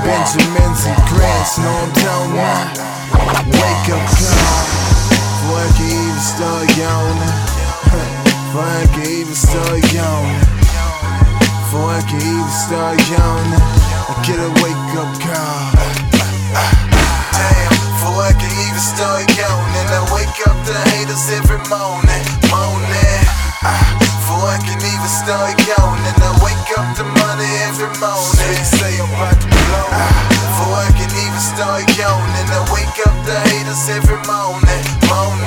Benjamins and grants, know I'm down now. Wake up call. Can even start yawning. Can even start yawning. Can even start yawning. I get a wake up call. Damn, can even start yawning. I wake up the haters every morning. Morning. Before I can even start yawning. Up the money every morning. They say I'm about to blow. Before I can even start yawning. I wake up the haters every morning. Morning.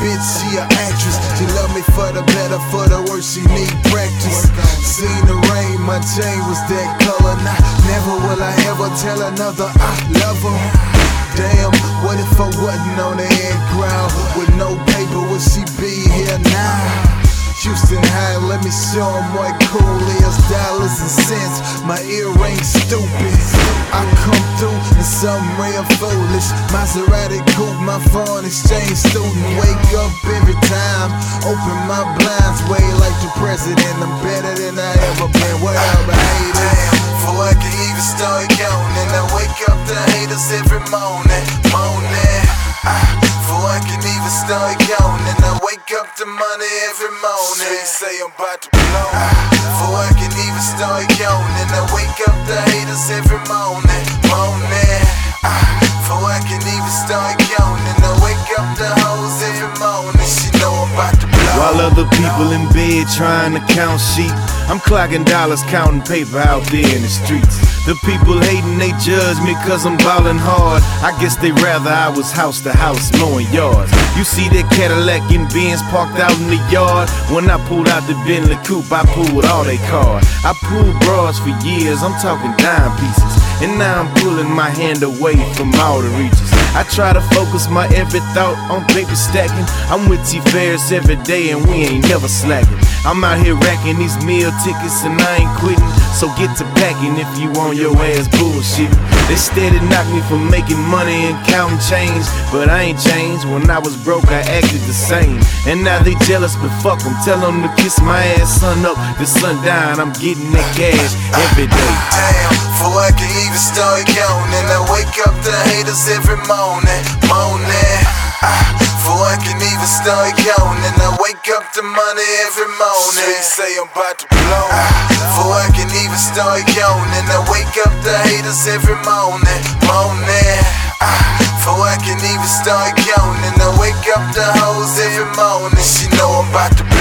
Bitch, she a actress. She love me for the better, for the worse, she need practice. Seen the rain, my chain was that color. Nah, never will I ever tell another I love her. Damn, what if I wasn't on the head ground with no paper? Would she be here now? Houston High, let me show 'em what cool is. Dollars and cents, my ear ain't stupid. I real foolish. Maserati coupe, my foreign exchange student. Wake up every time, open my blinds, way like the president. I'm better than I ever been. What up, haters? Before I can even start yawning, I wake up the haters every morning, morning. Ah, before I can even start yawning, I wake up the money every morning. They say I'm about to blow. Ah, before I can even start yawning, I wake up the haters every morning. Other people in bed trying to count sheep, I'm clocking dollars, counting paper out there in the streets. The people hating, they judge me cause I'm ballin' hard. I guess they rather I was house to house mowing yards. You see that Cadillac and Benz parked out in the yard? When I pulled out the Bentley coupe, I pulled all they cars. I pulled bras for years, I'm talking dime pieces. And now I'm pulling my hand away from all the reaches. I try to focus my every thought on paper stacking. I'm with T Ferris every day and we ain't never slacking. I'm out here racking these meal tickets and I ain't quitting. So get to packing if you on your ass bullshit. They steady knock me for making money and counting change. But I ain't changed. When I was broke, I acted the same. And now they jealous, but fuck them. Tell them to kiss my ass sun up to sundown. I'm getting that cash every day. Damn, before I can even start I wake up the haters every morning, morning. Before ah, I can even start counting, I wake up the money every morning. They say I'm about to blow. Ah. Before I can even start yawning, I wake up the haters every morning, morning. Before ah, I can even start yawning, I wake up the hoes every morning. She know I'm about to